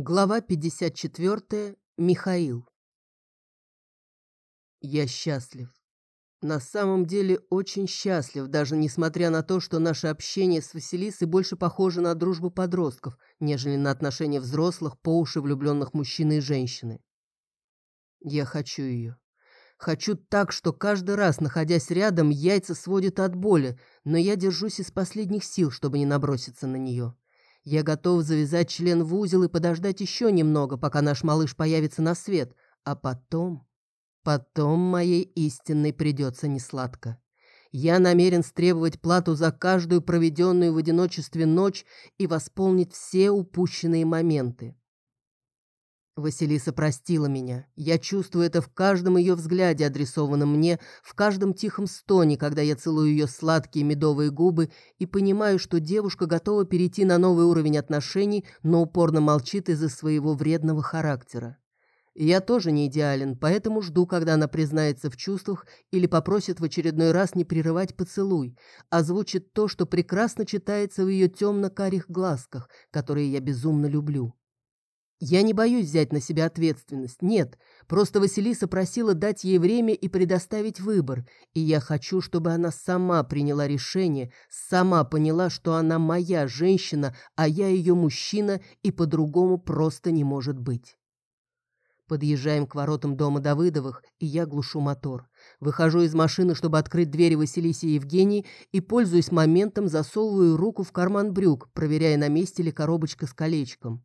Глава 54. Михаил. Я счастлив. На самом деле очень счастлив, даже несмотря на то, что наше общение с Василисой больше похоже на дружбу подростков, нежели на отношения взрослых, по уши влюбленных мужчины и женщины. Я хочу ее. Хочу так, что каждый раз, находясь рядом, яйца сводят от боли, но я держусь из последних сил, чтобы не наброситься на нее. Я готов завязать член в узел и подождать еще немного, пока наш малыш появится на свет, а потом... Потом моей истинной придется несладко. Я намерен стребовать плату за каждую проведенную в одиночестве ночь и восполнить все упущенные моменты. Василиса простила меня. Я чувствую это в каждом ее взгляде, адресованном мне, в каждом тихом стоне, когда я целую ее сладкие медовые губы и понимаю, что девушка готова перейти на новый уровень отношений, но упорно молчит из-за своего вредного характера. Я тоже не идеален, поэтому жду, когда она признается в чувствах или попросит в очередной раз не прерывать поцелуй, озвучит то, что прекрасно читается в ее темно-карих глазках, которые я безумно люблю. Я не боюсь взять на себя ответственность, нет, просто Василиса просила дать ей время и предоставить выбор, и я хочу, чтобы она сама приняла решение, сама поняла, что она моя женщина, а я ее мужчина, и по-другому просто не может быть. Подъезжаем к воротам дома Давыдовых, и я глушу мотор. Выхожу из машины, чтобы открыть двери Василисе и Евгении, и, пользуясь моментом, засовываю руку в карман брюк, проверяя, на месте ли коробочка с колечком.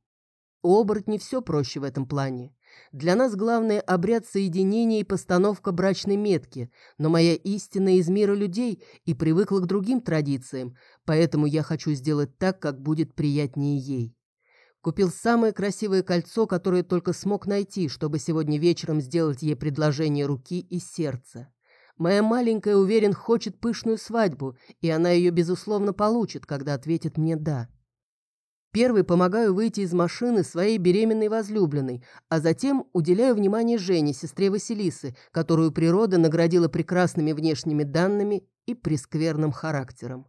У оборотней все проще в этом плане. Для нас главное обряд соединения и постановка брачной метки, но моя истина из мира людей и привыкла к другим традициям, поэтому я хочу сделать так, как будет приятнее ей. Купил самое красивое кольцо, которое только смог найти, чтобы сегодня вечером сделать ей предложение руки и сердца. Моя маленькая, уверен, хочет пышную свадьбу, и она ее, безусловно, получит, когда ответит мне «да». Первый помогаю выйти из машины своей беременной возлюбленной, а затем уделяю внимание Жене, сестре Василисы, которую природа наградила прекрасными внешними данными и прескверным характером.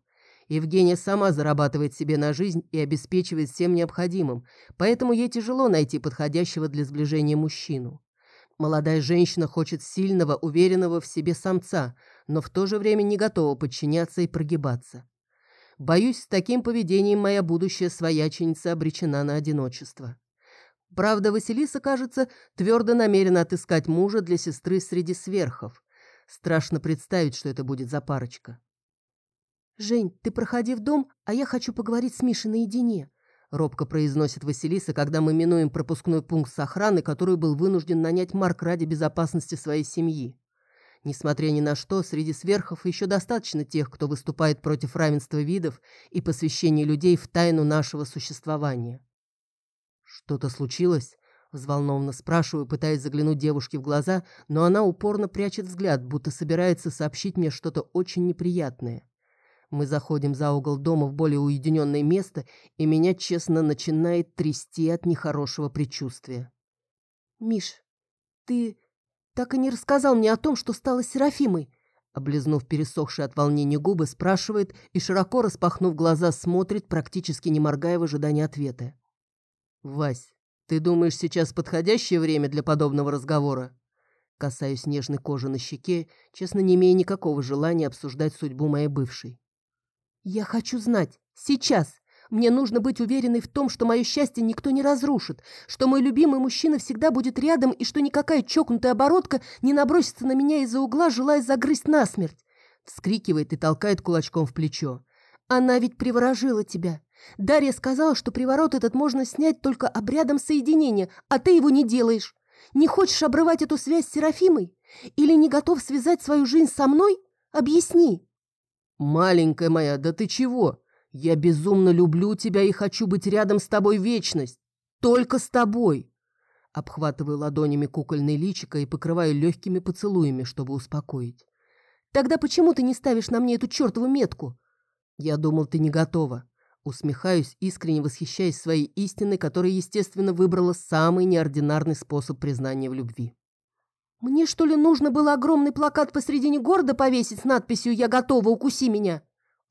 Евгения сама зарабатывает себе на жизнь и обеспечивает всем необходимым, поэтому ей тяжело найти подходящего для сближения мужчину. Молодая женщина хочет сильного, уверенного в себе самца, но в то же время не готова подчиняться и прогибаться. Боюсь, с таким поведением моя будущая свояченица обречена на одиночество. Правда, Василиса, кажется, твердо намерена отыскать мужа для сестры среди сверхов. Страшно представить, что это будет за парочка. «Жень, ты проходи в дом, а я хочу поговорить с Мишей наедине», робко произносит Василиса, когда мы минуем пропускной пункт с охраны, который был вынужден нанять Марк ради безопасности своей семьи. Несмотря ни на что, среди сверхов еще достаточно тех, кто выступает против равенства видов и посвящения людей в тайну нашего существования. «Что-то случилось?» – взволнованно спрашиваю, пытаясь заглянуть девушке в глаза, но она упорно прячет взгляд, будто собирается сообщить мне что-то очень неприятное. Мы заходим за угол дома в более уединенное место, и меня, честно, начинает трясти от нехорошего предчувствия. «Миш, ты так и не рассказал мне о том, что стало с Серафимой. Облизнув пересохшие от волнения губы, спрашивает и, широко распахнув глаза, смотрит, практически не моргая в ожидании ответа. «Вась, ты думаешь, сейчас подходящее время для подобного разговора?» Касаюсь нежной кожи на щеке, честно, не имея никакого желания обсуждать судьбу моей бывшей. «Я хочу знать. Сейчас. Мне нужно быть уверенной в том, что мое счастье никто не разрушит, что мой любимый мужчина всегда будет рядом и что никакая чокнутая оборотка не набросится на меня из-за угла, желая загрызть насмерть. Вскрикивает и толкает кулачком в плечо. Она ведь приворожила тебя. Дарья сказала, что приворот этот можно снять только обрядом соединения, а ты его не делаешь. Не хочешь обрывать эту связь с Серафимой? Или не готов связать свою жизнь со мной? Объясни. Маленькая моя, да ты чего? Я безумно люблю тебя и хочу быть рядом с тобой вечность. Только с тобой. Обхватываю ладонями кукольное личико и покрываю легкими поцелуями, чтобы успокоить. Тогда почему ты не ставишь на мне эту чертову метку? Я думал, ты не готова. Усмехаюсь, искренне восхищаясь своей истиной, которая, естественно, выбрала самый неординарный способ признания в любви. Мне, что ли, нужно было огромный плакат посредине города повесить с надписью «Я готова, укуси меня»?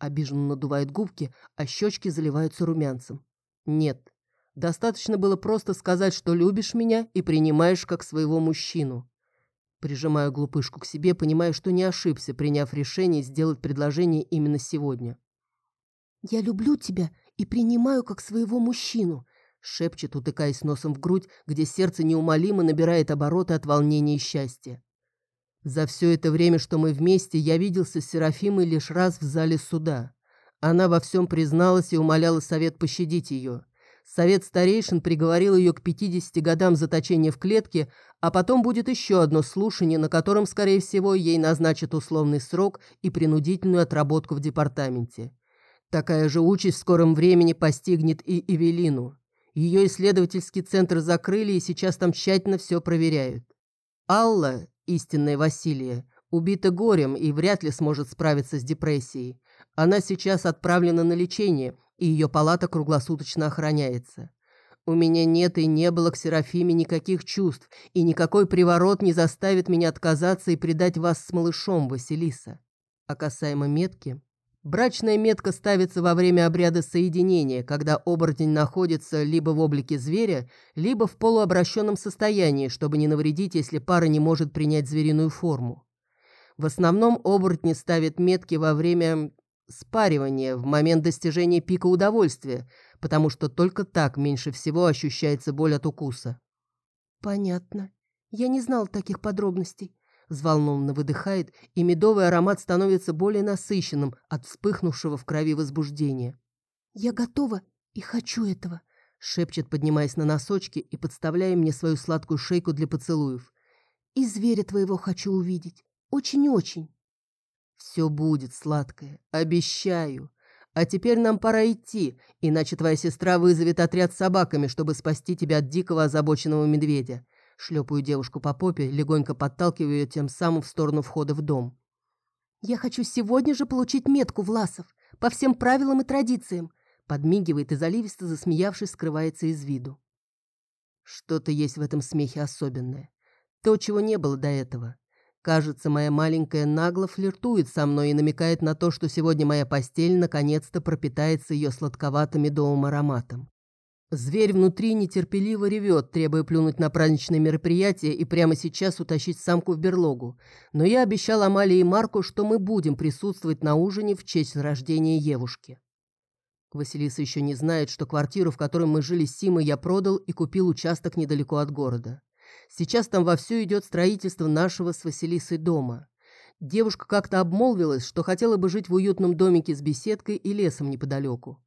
Обиженно надувает губки, а щечки заливаются румянцем. Нет, Достаточно было просто сказать, что любишь меня и принимаешь как своего мужчину. Прижимаю глупышку к себе, понимая, что не ошибся, приняв решение сделать предложение именно сегодня. «Я люблю тебя и принимаю как своего мужчину», шепчет, утыкаясь носом в грудь, где сердце неумолимо набирает обороты от волнения и счастья. За все это время, что мы вместе, я виделся с Серафимой лишь раз в зале суда. Она во всем призналась и умоляла совет пощадить ее. Совет старейшин приговорил ее к 50 годам заточения в клетке, а потом будет еще одно слушание, на котором, скорее всего, ей назначат условный срок и принудительную отработку в департаменте. Такая же участь в скором времени постигнет и Эвелину. Ее исследовательский центр закрыли и сейчас там тщательно все проверяют. Алла, истинная Василия, убита горем и вряд ли сможет справиться с депрессией. Она сейчас отправлена на лечение, и ее палата круглосуточно охраняется. У меня нет и не было к Серафиме никаких чувств, и никакой приворот не заставит меня отказаться и предать вас с малышом, Василиса. А касаемо метки, брачная метка ставится во время обряда соединения, когда оборотень находится либо в облике зверя, либо в полуобращенном состоянии, чтобы не навредить, если пара не может принять звериную форму. В основном оборотни ставят метки во время спаривание в момент достижения пика удовольствия, потому что только так меньше всего ощущается боль от укуса. Понятно. Я не знал таких подробностей. Взволнованно выдыхает, и медовый аромат становится более насыщенным от вспыхнувшего в крови возбуждения. «Я готова и хочу этого», — шепчет, поднимаясь на носочки и подставляя мне свою сладкую шейку для поцелуев. «И зверя твоего хочу увидеть. Очень-очень». «Все будет, сладкое, обещаю. А теперь нам пора идти, иначе твоя сестра вызовет отряд с собаками, чтобы спасти тебя от дикого озабоченного медведя». Шлепаю девушку по попе, легонько подталкиваю ее тем самым в сторону входа в дом. «Я хочу сегодня же получить метку, Власов, по всем правилам и традициям», подмигивает и заливисто засмеявшись, скрывается из виду. Что-то есть в этом смехе особенное. То, чего не было до этого. Кажется, моя маленькая нагло флиртует со мной и намекает на то, что сегодня моя постель наконец-то пропитается ее сладковатым медовым ароматом. Зверь внутри нетерпеливо ревет, требуя плюнуть на праздничное мероприятие и прямо сейчас утащить самку в берлогу. Но я обещал Амалии и Марку, что мы будем присутствовать на ужине в честь рождения Евушки. Василиса еще не знает, что квартиру, в которой мы жили с Симой, я продал и купил участок недалеко от города. Сейчас там вовсю идет строительство нашего с Василисой дома. Девушка как-то обмолвилась, что хотела бы жить в уютном домике с беседкой и лесом неподалеку.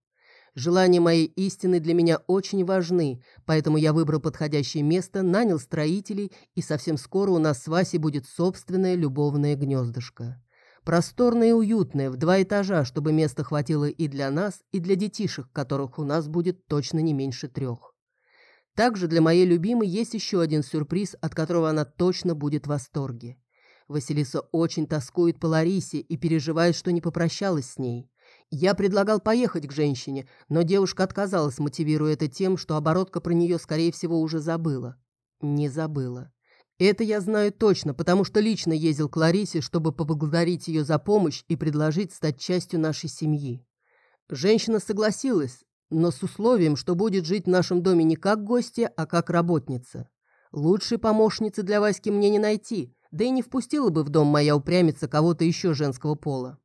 Желания моей истины для меня очень важны, поэтому я выбрал подходящее место, нанял строителей, и совсем скоро у нас с Васей будет собственное любовное гнездышко. Просторное и уютное, в два этажа, чтобы места хватило и для нас, и для детишек, которых у нас будет точно не меньше трех. Также для моей любимой есть еще один сюрприз, от которого она точно будет в восторге. Василиса очень тоскует по Ларисе и переживает, что не попрощалась с ней. Я предлагал поехать к женщине, но девушка отказалась, мотивируя это тем, что оборотка про нее, скорее всего, уже забыла. Не забыла. Это я знаю точно, потому что лично ездил к Ларисе, чтобы поблагодарить ее за помощь и предложить стать частью нашей семьи. Женщина согласилась, но с условием, что будет жить в нашем доме не как гостья, а как работница. Лучшей помощницы для Васьки мне не найти, да и не впустила бы в дом моя упрямица кого-то еще женского пола.